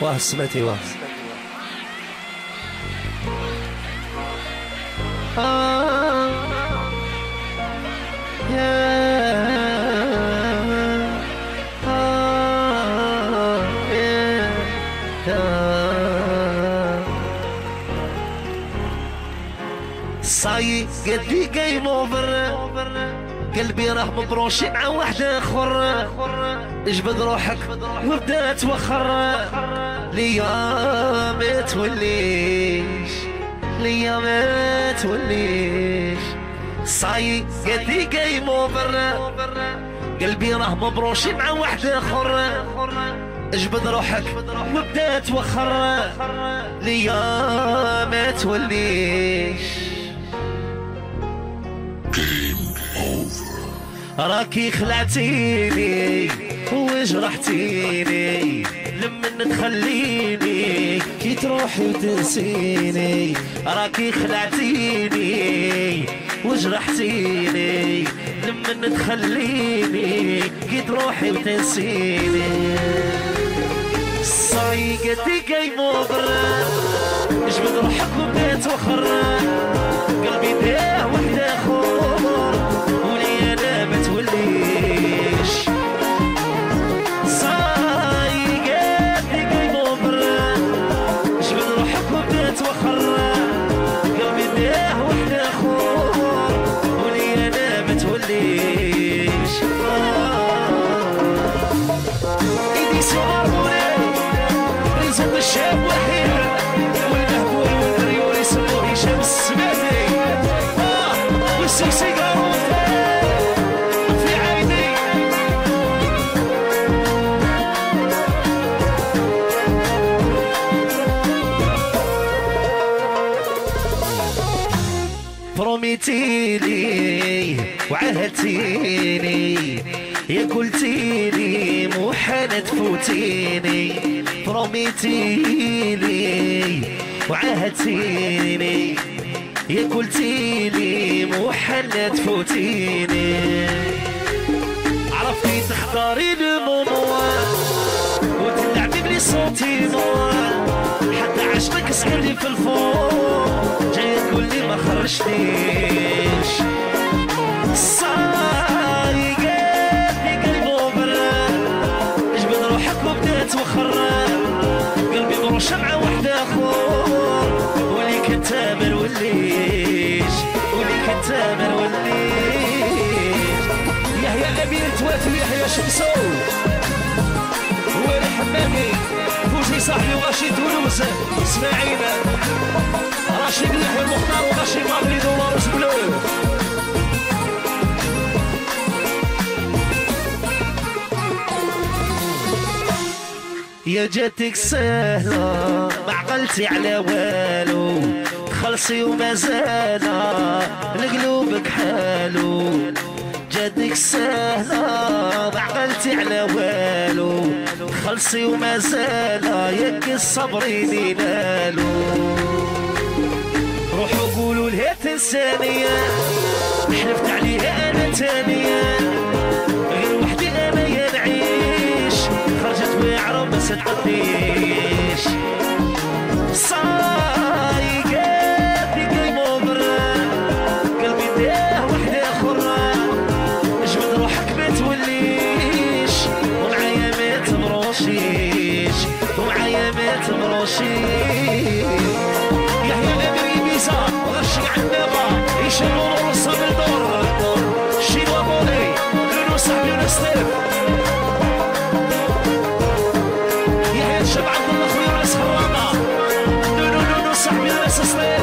わあ全てはああいや Saí, get the game over. قلبي راه مبروشي مع واحد آخر. اجبد روحك وبدا توخر ليا ما توليش. ليا ما توليش. صاي قد لي جايم اوفر قلبي راه مبروشي مع واحد آخر. اجبد روحك وبدا توخر ليا ما توليش. راكي خلعتيني وجرحتيني. لمن تخليني كي تروحي وتنسيني. راكي خلعتيني وجرحتيني. لمن تخليني كي تروحي وتنسيني. صيقتي جاي مبرر جبد روحك وبديت وخر توليش. إيدي صغار رزق الشاب وحيد بروميتيلي وعهدتيني يا قلتيلي مو حالة تفوتيني بروميتيلي وعهدتيني يا قلتيلي مو حالة تفوتيني عرفتي تختاري الموضوع وتلعبي بلي صوتي حتى لي ما خرجتيش صايقتني قلبه برا اجبد روحك وبدات وخرا قلبي مروش مع واحدة اخور ولي كتامر وليش ولي كتامر وليش يحيى امير تواتي يحيى شمسو. وين حمامي. فوزي صاحبي ورشيد تولوز إسماعيل. بلو يا جاتك سهلة ما عقلتي على والو. خلصي وما زال لقلوبك حالو. جاتك سهلة ما عقلتي على والو. خلصي وما زال يك الصبر ينالو روحوا قولوا لها تنسانية. حلفت عليها أنا تانية. غير وحدي أنا يا نعيش. خرجت واعرة ما صدقتنيش برا قلبي اجبد روحك ما توليش. ومعايا ما تمروشيش ومعايا ما تمروشيش sami na sestre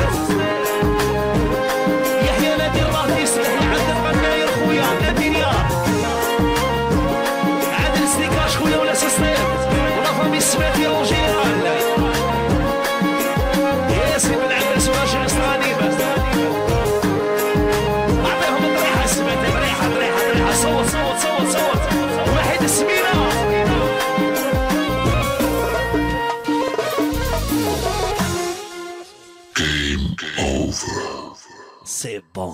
c'est bon.